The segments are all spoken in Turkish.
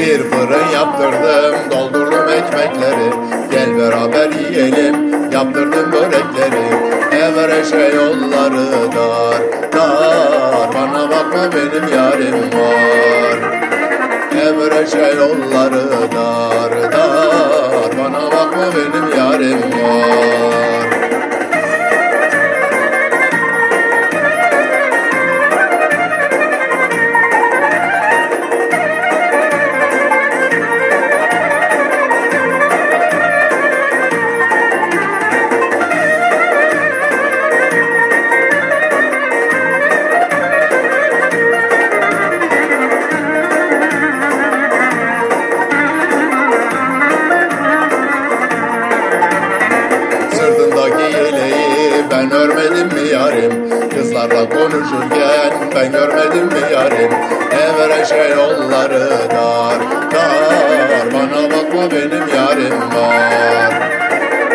bir fırın yaptırdım. Doldurdum ekmekleri Gel beraber yiyelim. Yaptırdım börekleri Evereş'e yolları dar Dar. Bana bakma benim yarim var. Evreş'e yolları dar Dar. Ben örmedim mi yarim? Kızlarla konuşurken ben görmedim mi yarim? Evreşe yolları dar dar. Bana bakma benim yarim var.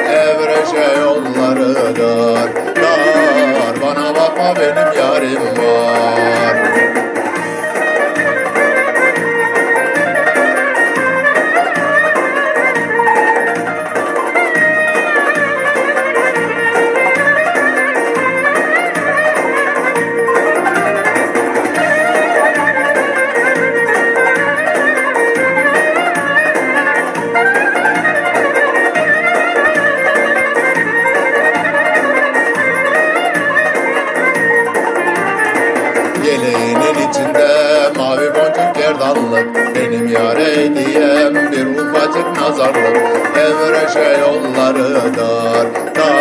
Evreşe yolları dar dar. Bana bakma benim yarim var Yeleğinin içinde mavi boncuk gerdanlık. Benim yare hediyem bir ufacık nazarlık. Evreşe yolları dar dar